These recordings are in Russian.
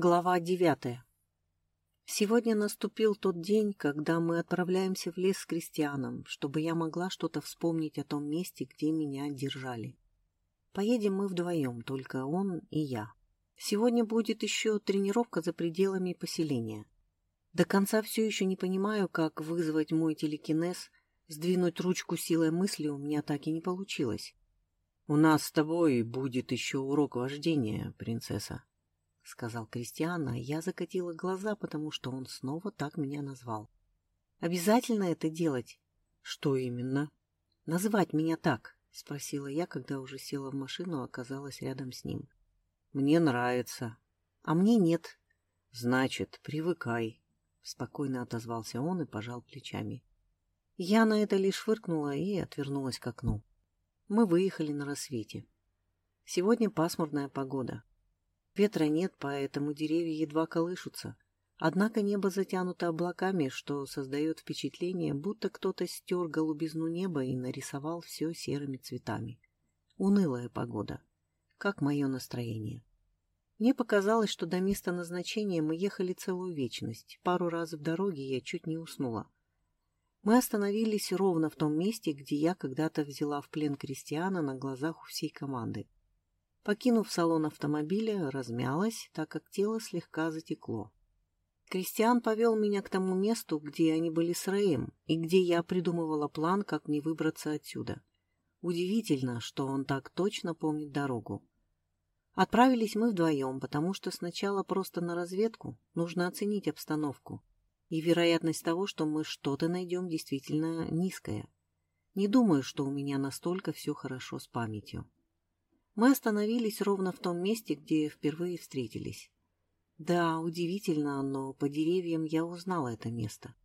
Глава девятая. Сегодня наступил тот день, когда мы отправляемся в лес с крестьяном, чтобы я могла что-то вспомнить о том месте, где меня держали. Поедем мы вдвоем, только он и я. Сегодня будет еще тренировка за пределами поселения. До конца все еще не понимаю, как вызвать мой телекинез, сдвинуть ручку силой мысли у меня так и не получилось. «У нас с тобой будет еще урок вождения, принцесса», — сказал Кристиан, а я закатила глаза, потому что он снова так меня назвал. «Обязательно это делать?» «Что именно?» «Называть меня так», — спросила я, когда уже села в машину, оказалась рядом с ним. «Мне нравится». «А мне нет». «Значит, привыкай», — спокойно отозвался он и пожал плечами. Я на это лишь фыркнула и отвернулась к окну. Мы выехали на рассвете. Сегодня пасмурная погода. Ветра нет, поэтому деревья едва колышутся. Однако небо затянуто облаками, что создает впечатление, будто кто-то стер голубизну неба и нарисовал все серыми цветами. Унылая погода. Как мое настроение. Мне показалось, что до места назначения мы ехали целую вечность. Пару раз в дороге я чуть не уснула. Мы остановились ровно в том месте, где я когда-то взяла в плен крестьяна на глазах у всей команды. Покинув салон автомобиля, размялась, так как тело слегка затекло. Кристиан повел меня к тому месту, где они были с Рэем, и где я придумывала план, как мне выбраться отсюда. Удивительно, что он так точно помнит дорогу. Отправились мы вдвоем, потому что сначала просто на разведку, нужно оценить обстановку. И вероятность того, что мы что-то найдем, действительно низкая. Не думаю, что у меня настолько все хорошо с памятью. Мы остановились ровно в том месте, где впервые встретились. Да, удивительно, но по деревьям я узнала это место.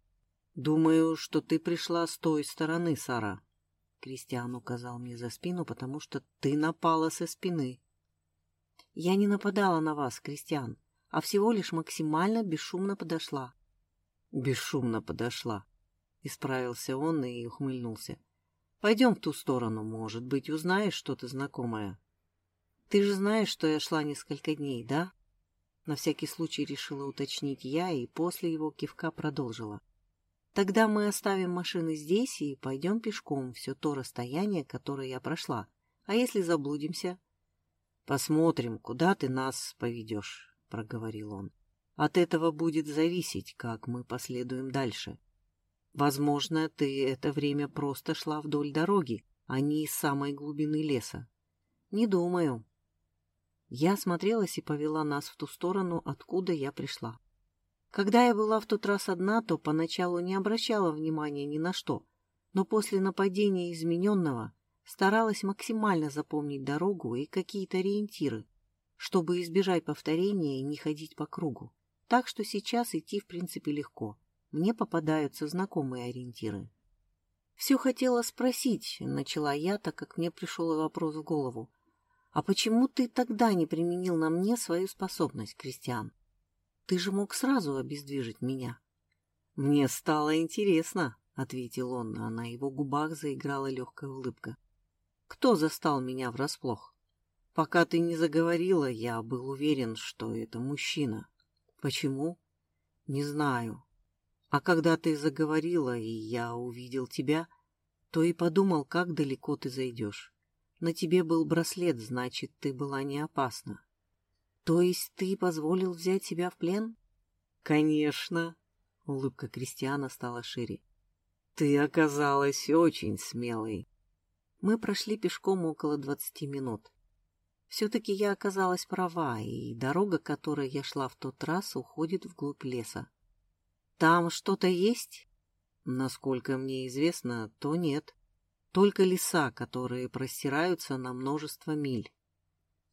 «Думаю, что ты пришла с той стороны, Сара», — Кристиан указал мне за спину, потому что ты напала со спины. «Я не нападала на вас, Кристиан, а всего лишь максимально бесшумно подошла». «Бесшумно подошла», — исправился он и ухмыльнулся. «Пойдем в ту сторону, может быть, узнаешь что-то знакомое». Ты же знаешь, что я шла несколько дней, да? На всякий случай решила уточнить я и после его кивка продолжила. Тогда мы оставим машины здесь и пойдем пешком все то расстояние, которое я прошла. А если заблудимся? Посмотрим, куда ты нас поведешь, проговорил он. От этого будет зависеть, как мы последуем дальше. Возможно, ты это время просто шла вдоль дороги, а не из самой глубины леса. Не думаю, я осмотрелась и повела нас в ту сторону, откуда я пришла. Когда я была в тот раз одна, то поначалу не обращала внимания ни на что, но после нападения измененного старалась максимально запомнить дорогу и какие-то ориентиры, чтобы избежать повторения и не ходить по кругу. Так что сейчас идти в принципе легко. Мне попадаются знакомые ориентиры. «Все хотела спросить», — начала я, так как мне пришел вопрос в голову. А почему ты тогда не применил на мне свою способность, Кристиан? Ты же мог сразу обездвижить меня. Мне стало интересно, — ответил он, а на его губах заиграла легкая улыбка. Кто застал меня врасплох? Пока ты не заговорила, я был уверен, что это мужчина. Почему? Не знаю. А когда ты заговорила, и я увидел тебя, то и подумал, как далеко ты зайдешь. На тебе был браслет, значит, ты была не опасна. То есть ты позволил взять себя в плен? Конечно. Улыбка Кристиана стала шире. Ты оказалась очень смелой. Мы прошли пешком около двадцати минут. Все-таки я оказалась права, и дорога, которой я шла в тот раз, уходит вглубь леса. Там что-то есть? Насколько мне известно, то нет. Только леса, которые простираются на множество миль.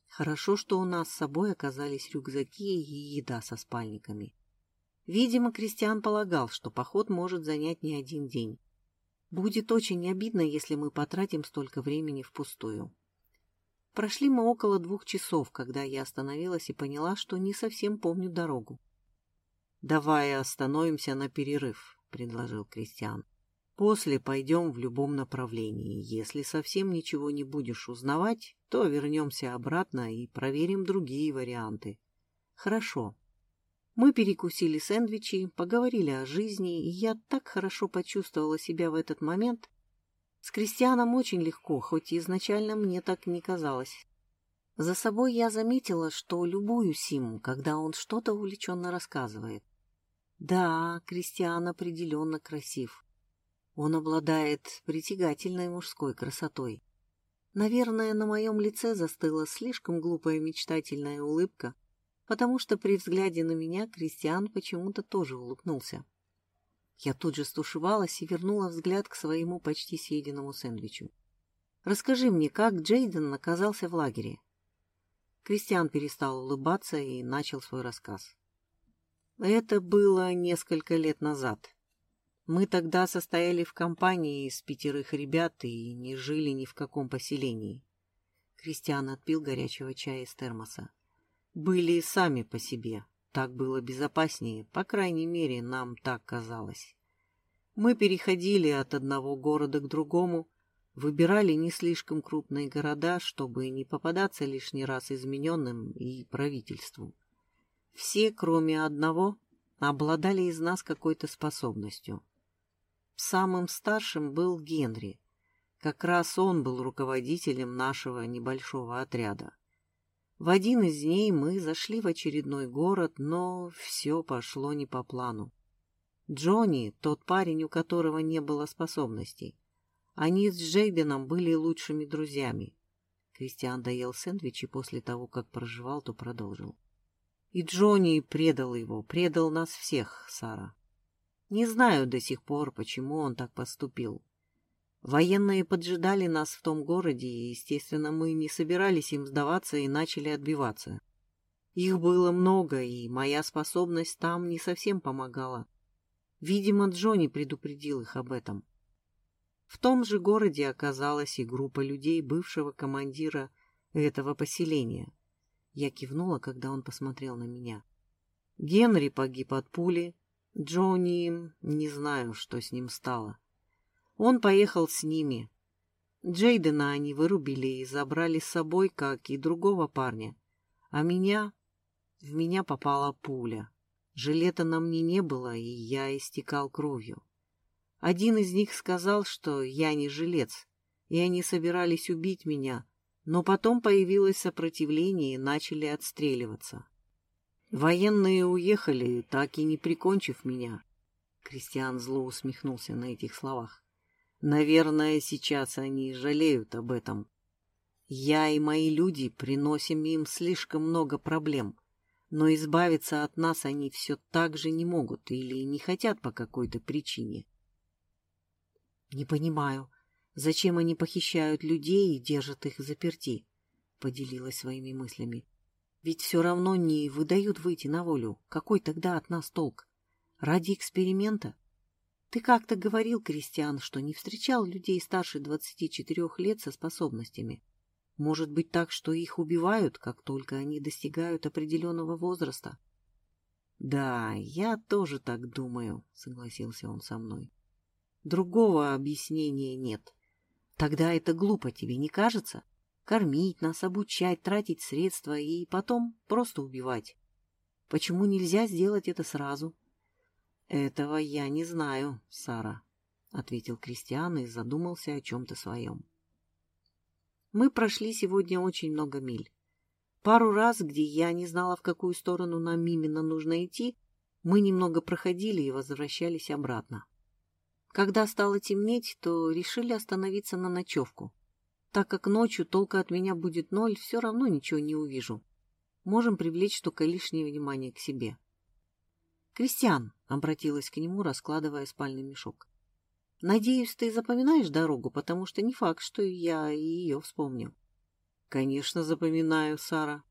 Хорошо, что у нас с собой оказались рюкзаки и еда со спальниками. Видимо, Кристиан полагал, что поход может занять не один день. Будет очень обидно, если мы потратим столько времени впустую. Прошли мы около двух часов, когда я остановилась и поняла, что не совсем помню дорогу. «Давай остановимся на перерыв», — предложил Кристиан. После пойдем в любом направлении. Если совсем ничего не будешь узнавать, то вернемся обратно и проверим другие варианты. Хорошо. Мы перекусили сэндвичи, поговорили о жизни, и я так хорошо почувствовала себя в этот момент. С Кристианом очень легко, хоть изначально мне так не казалось. За собой я заметила, что любуюсь им, когда он что-то увлеченно рассказывает. Да, Кристиан определенно красив. Он обладает притягательной мужской красотой. Наверное, на моем лице застыла слишком глупая мечтательная улыбка, потому что при взгляде на меня Кристиан почему-то тоже улыбнулся. Я тут же стушевалась и вернула взгляд к своему почти съеденному сэндвичу. «Расскажи мне, как Джейден оказался в лагере?» Кристиан перестал улыбаться и начал свой рассказ. Это было несколько лет назад. Мы тогда состояли в компании из пятерых ребят и не жили ни в каком поселении. Кристиан отпил горячего чая из термоса были сами по себе. Так было безопаснее, по крайней мере, нам так казалось. Мы переходили от одного города к другому, выбирали не слишком крупные города, чтобы не попадаться лишний раз измененным и правительству. Все, кроме одного, обладали из нас какой-то способностью. Самым старшим был Генри. Как раз он был руководителем нашего небольшого отряда. В один из дней мы зашли в очередной город, но все пошло не по плану. Джонни, тот парень, у которого не было способностей. Они с Джейденом были лучшими друзьями. Кристиан доел сэндвичи после того, как проживал, то продолжил. И Джонни предал его, предал нас всех, Сара. Не знаю до сих пор, почему он так поступил. Военные поджидали нас в том городе, и, естественно, мы не собирались им сдаваться и начали отбиваться. Их было много, и моя способность там не совсем помогала. Видимо, Джонни предупредил их об этом. В том же городе оказалась и группа людей бывшего командира этого поселения. Я кивнула, когда он посмотрел на меня. Генри погиб от пули. Джонни... не знаю, что с ним стало. Он поехал с ними. Джейдена они вырубили и забрали с собой, как и другого парня. А меня... В меня попала пуля. Жилета на мне не было, и я истекал кровью. Один из них сказал, что я не жилец, и они собирались убить меня, но потом появилось сопротивление и начали отстреливаться. Военные уехали, так и не прикончив меня. Кристиан зло усмехнулся на этих словах. Наверное, сейчас они жалеют об этом. Я и мои люди приносим им слишком много проблем, но избавиться от нас они все так же не могут или не хотят по какой-то причине. Не понимаю, зачем они похищают людей и держат их заперти, поделилась своими мыслями. Ведь все равно не выдают выйти на волю. Какой тогда от нас толк? Ради эксперимента? Ты как-то говорил, Кристиан, что не встречал людей старше 24 лет со способностями. Может быть так, что их убивают, как только они достигают определенного возраста? Да, я тоже так думаю, согласился он со мной. Другого объяснения нет. Тогда это глупо, тебе не кажется? Кормить нас, обучать, тратить средства и потом просто убивать. Почему нельзя сделать это сразу? «Этого я не знаю, Сара», — ответил Кристиан и задумался о чем-то своем. «Мы прошли сегодня очень много миль. Пару раз, где я не знала, в какую сторону нам именно нужно идти, мы немного проходили и возвращались обратно. Когда стало темнеть, то решили остановиться на ночевку. Так как ночью толка от меня будет ноль, все равно ничего не увижу. Можем привлечь только лишнее внимание к себе. «Кристиан», — обратилась к нему, раскладывая спальный мешок. «Надеюсь, ты запоминаешь дорогу, потому что не факт, что я ее вспомню». «Конечно, запоминаю, Сара».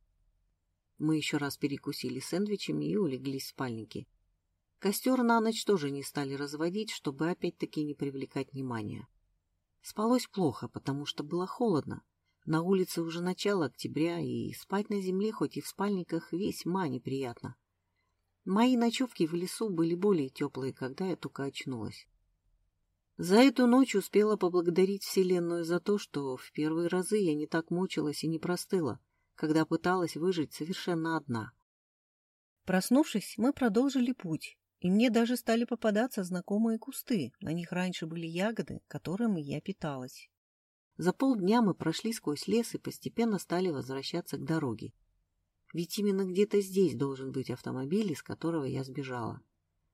Мы еще раз перекусили сэндвичами и улеглись в спальники. Костер на ночь тоже не стали разводить, чтобы опять-таки не привлекать внимания. Спалось плохо, потому что было холодно. На улице уже начало октября, и спать на земле, хоть и в спальниках, весьма неприятно. Мои ночевки в лесу были более теплые, когда я только очнулась. За эту ночь успела поблагодарить Вселенную за то, что в первые разы я не так мучилась и не простыла, когда пыталась выжить совершенно одна. Проснувшись, мы продолжили путь, и мне даже стали попадаться знакомые кусты. На них раньше были ягоды, которыми я питалась. За полдня мы прошли сквозь лес и постепенно стали возвращаться к дороге. Ведь именно где-то здесь должен быть автомобиль, из которого я сбежала.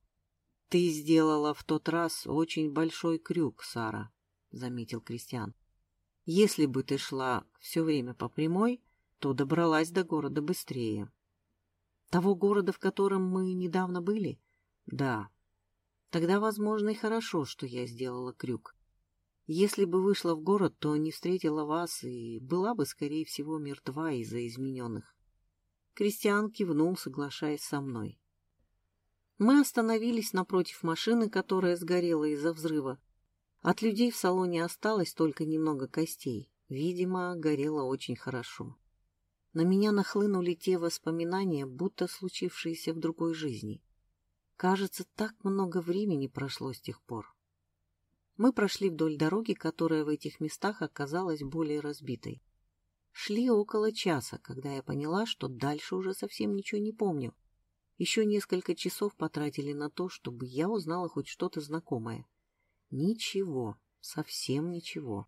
— Ты сделала в тот раз очень большой крюк, Сара, — заметил Кристиан. — Если бы ты шла все время по прямой, то добралась до города быстрее. — Того города, в котором мы недавно были? — Да. Тогда, возможно, и хорошо, что я сделала крюк. Если бы вышла в город, то не встретила вас и была бы, скорее всего, мертва из-за измененных. Кристиан кивнул, соглашаясь со мной. Мы остановились напротив машины, которая сгорела из-за взрыва. От людей в салоне осталось только немного костей. Видимо, горело очень хорошо. На меня нахлынули те воспоминания, будто случившиеся в другой жизни. Кажется, так много времени прошло с тех пор. Мы прошли вдоль дороги, которая в этих местах оказалась более разбитой. Шли около часа, когда я поняла, что дальше уже совсем ничего не помню. Еще несколько часов потратили на то, чтобы я узнала хоть что-то знакомое. Ничего, совсем ничего.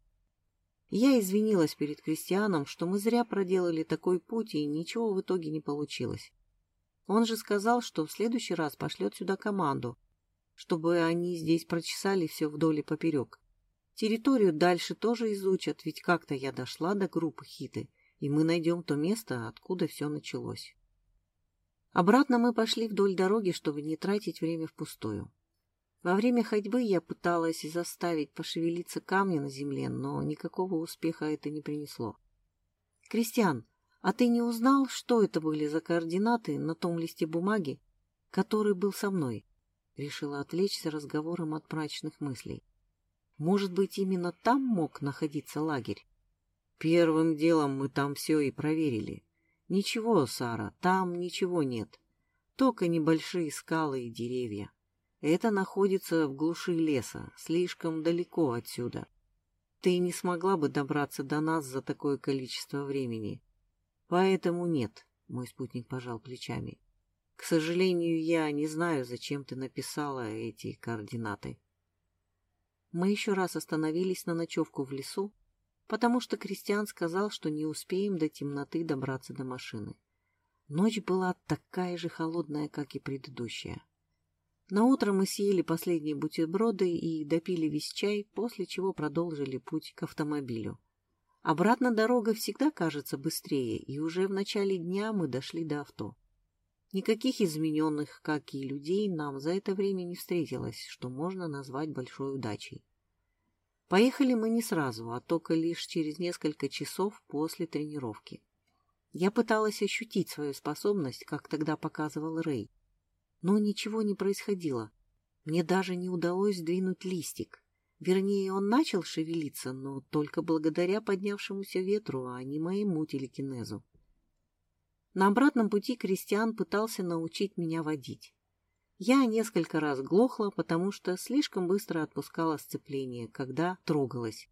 Я извинилась перед крестьяном, что мы зря проделали такой путь, и ничего в итоге не получилось. Он же сказал, что в следующий раз пошлет сюда команду, чтобы они здесь прочесали все вдоль и поперек. Территорию дальше тоже изучат, ведь как-то я дошла до группы Хиты, и мы найдем то место, откуда все началось. Обратно мы пошли вдоль дороги, чтобы не тратить время впустую. Во время ходьбы я пыталась заставить пошевелиться камни на земле, но никакого успеха это не принесло. «Кристиан, а ты не узнал, что это были за координаты на том листе бумаги, который был со мной?» Решила отвлечься разговором от мрачных мыслей. Может быть, именно там мог находиться лагерь? Первым делом мы там все и проверили. Ничего, Сара, там ничего нет. Только небольшие скалы и деревья. Это находится в глуши леса, слишком далеко отсюда. Ты не смогла бы добраться до нас за такое количество времени. Поэтому нет, мой спутник пожал плечами. К сожалению, я не знаю, зачем ты написала эти координаты. Мы еще раз остановились на ночевку в лесу, потому что Кристиан сказал, что не успеем до темноты добраться до машины. Ночь была такая же холодная, как и предыдущая. На утро мы съели последние бутерброды и допили весь чай, после чего продолжили путь к автомобилю. Обратно дорога всегда кажется быстрее, и уже в начале дня мы дошли до авто. Никаких измененных, как и людей, нам за это время не встретилось, что можно назвать большой удачей. Поехали мы не сразу, а только лишь через несколько часов после тренировки. Я пыталась ощутить свою способность, как тогда показывал Рэй. Но ничего не происходило. Мне даже не удалось сдвинуть листик. Вернее, он начал шевелиться, но только благодаря поднявшемуся ветру, а не моему телекинезу. На обратном пути Кристиан пытался научить меня водить. Я несколько раз глохла, потому что слишком быстро отпускала сцепление, когда трогалась.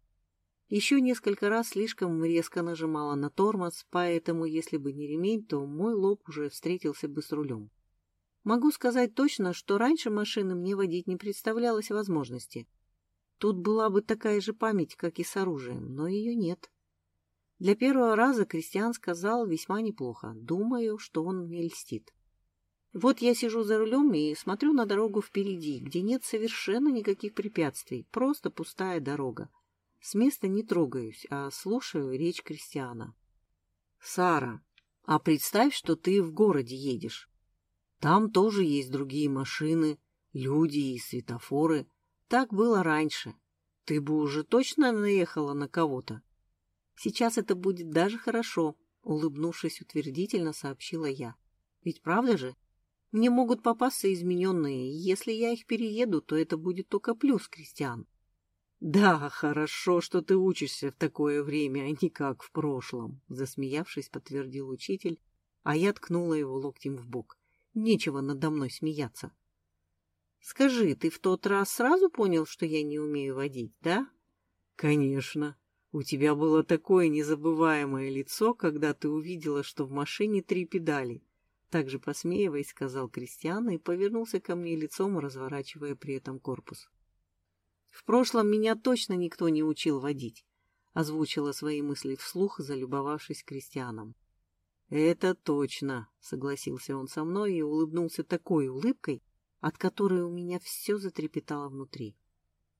Еще несколько раз слишком резко нажимала на тормоз, поэтому, если бы не ремень, то мой лоб уже встретился бы с рулем. Могу сказать точно, что раньше машины мне водить не представлялось возможности. Тут была бы такая же память, как и с оружием, но ее нет. Для первого раза Кристиан сказал весьма неплохо. Думаю, что он мне льстит. Вот я сижу за рулем и смотрю на дорогу впереди, где нет совершенно никаких препятствий, просто пустая дорога. С места не трогаюсь, а слушаю речь Кристиана. «Сара, а представь, что ты в городе едешь. Там тоже есть другие машины, люди и светофоры. Так было раньше. Ты бы уже точно наехала на кого-то?» Сейчас это будет даже хорошо, улыбнувшись утвердительно, сообщила я. Ведь правда же? Мне могут попасться измененные, и если я их перееду, то это будет только плюс, Кристиан. Да, хорошо, что ты учишься в такое время, а не как в прошлом, засмеявшись, подтвердил учитель, а я ткнула его локтем в бок. Нечего надо мной смеяться. Скажи, ты в тот раз сразу понял, что я не умею водить, да? Конечно, у тебя было такое незабываемое лицо, когда ты увидела, что в машине три педали. также посмеиваясь, сказал Кристиан и повернулся ко мне лицом, разворачивая при этом корпус. В прошлом меня точно никто не учил водить, озвучила свои мысли вслух, залюбовавшись Кристианом. Это точно, согласился он со мной и улыбнулся такой улыбкой, от которой у меня все затрепетало внутри.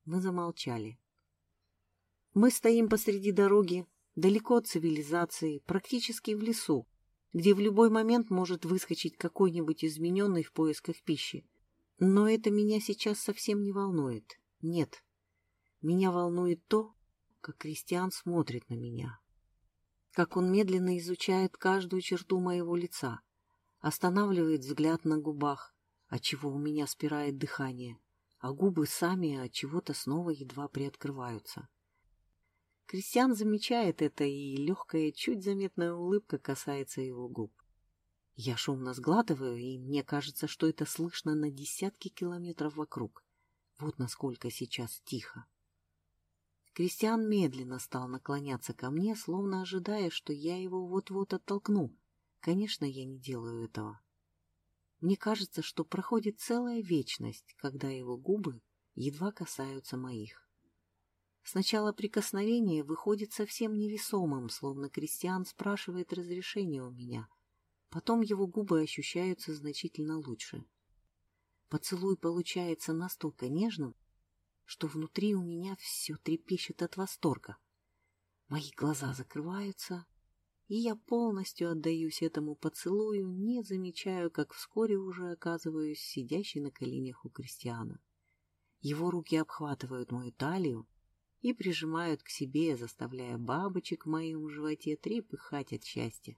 Мы замолчали. Мы стоим посреди дороги, далеко от цивилизации, практически в лесу, где в любой момент может выскочить какой-нибудь измененный в поисках пищи. Но это меня сейчас совсем не волнует. Нет. Меня волнует то, как Кристиан смотрит на меня. Как он медленно изучает каждую черту моего лица, останавливает взгляд на губах, отчего у меня спирает дыхание, а губы сами от чего-то снова едва приоткрываются. Кристиан замечает это, и легкая, чуть заметная улыбка касается его губ. Я шумно сглатываю, и мне кажется, что это слышно на десятки километров вокруг. Вот насколько сейчас тихо. Кристиан медленно стал наклоняться ко мне, словно ожидая, что я его вот-вот оттолкну. Конечно, я не делаю этого. Мне кажется, что проходит целая вечность, когда его губы едва касаются моих. Сначала прикосновение выходит совсем невесомым, словно крестьян спрашивает разрешения у меня. Потом его губы ощущаются значительно лучше. Поцелуй получается настолько нежным, что внутри у меня все трепещет от восторга. Мои глаза закрываются, и я полностью отдаюсь этому поцелую, не замечаю, как вскоре уже оказываюсь сидящей на коленях у крестьяна. Его руки обхватывают мою талию, и прижимают к себе, заставляя бабочек в моем животе трепыхать от счастья.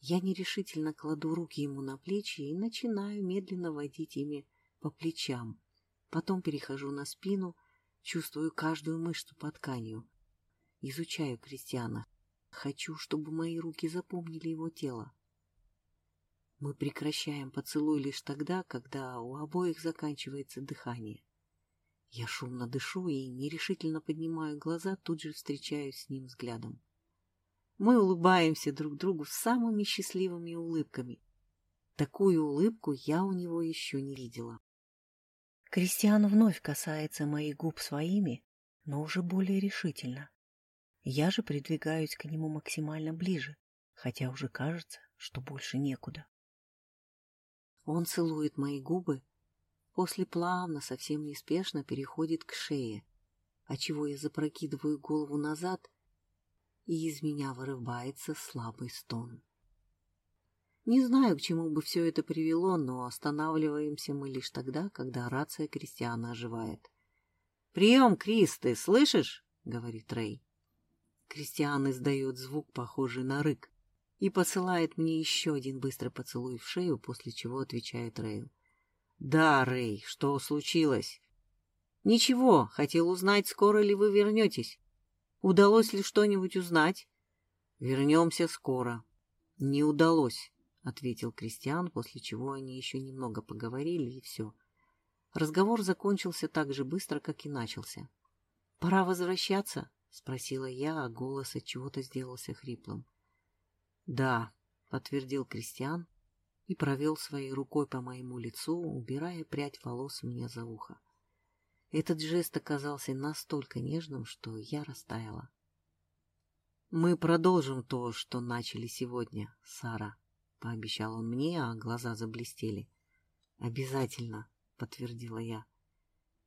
Я нерешительно кладу руки ему на плечи и начинаю медленно водить ими по плечам. Потом перехожу на спину, чувствую каждую мышцу под тканью. Изучаю крестьяна. Хочу, чтобы мои руки запомнили его тело. Мы прекращаем поцелуй лишь тогда, когда у обоих заканчивается дыхание. Я шумно дышу и нерешительно поднимаю глаза, тут же встречаюсь с ним взглядом. Мы улыбаемся друг другу самыми счастливыми улыбками. Такую улыбку я у него еще не видела. Кристиан вновь касается моих губ своими, но уже более решительно. Я же придвигаюсь к нему максимально ближе, хотя уже кажется, что больше некуда. Он целует мои губы, После плавно, совсем неспешно переходит к шее, отчего я запрокидываю голову назад, и из меня вырывается слабый стон. Не знаю, к чему бы все это привело, но останавливаемся мы лишь тогда, когда рация Кристиана оживает. «Прием, Крис, ты слышишь?» — говорит Рэй. Кристиан издает звук, похожий на рык, и посылает мне еще один быстрый поцелуй в шею, после чего отвечает Рэю. «Да, Рэй, что случилось?» «Ничего, хотел узнать, скоро ли вы вернетесь. Удалось ли что-нибудь узнать?» «Вернемся скоро». «Не удалось», — ответил Кристиан, после чего они еще немного поговорили, и все. Разговор закончился так же быстро, как и начался. «Пора возвращаться?» — спросила я, а голос от чего-то сделался хриплым. «Да», — подтвердил Кристиан, и провел своей рукой по моему лицу, убирая прядь волос мне за ухо. Этот жест оказался настолько нежным, что я растаяла. «Мы продолжим то, что начали сегодня, Сара», — пообещал он мне, а глаза заблестели. «Обязательно», — подтвердила я.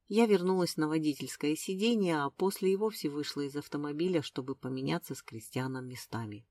Я вернулась на водительское сиденье, а после и вовсе вышла из автомобиля, чтобы поменяться с Кристианом местами.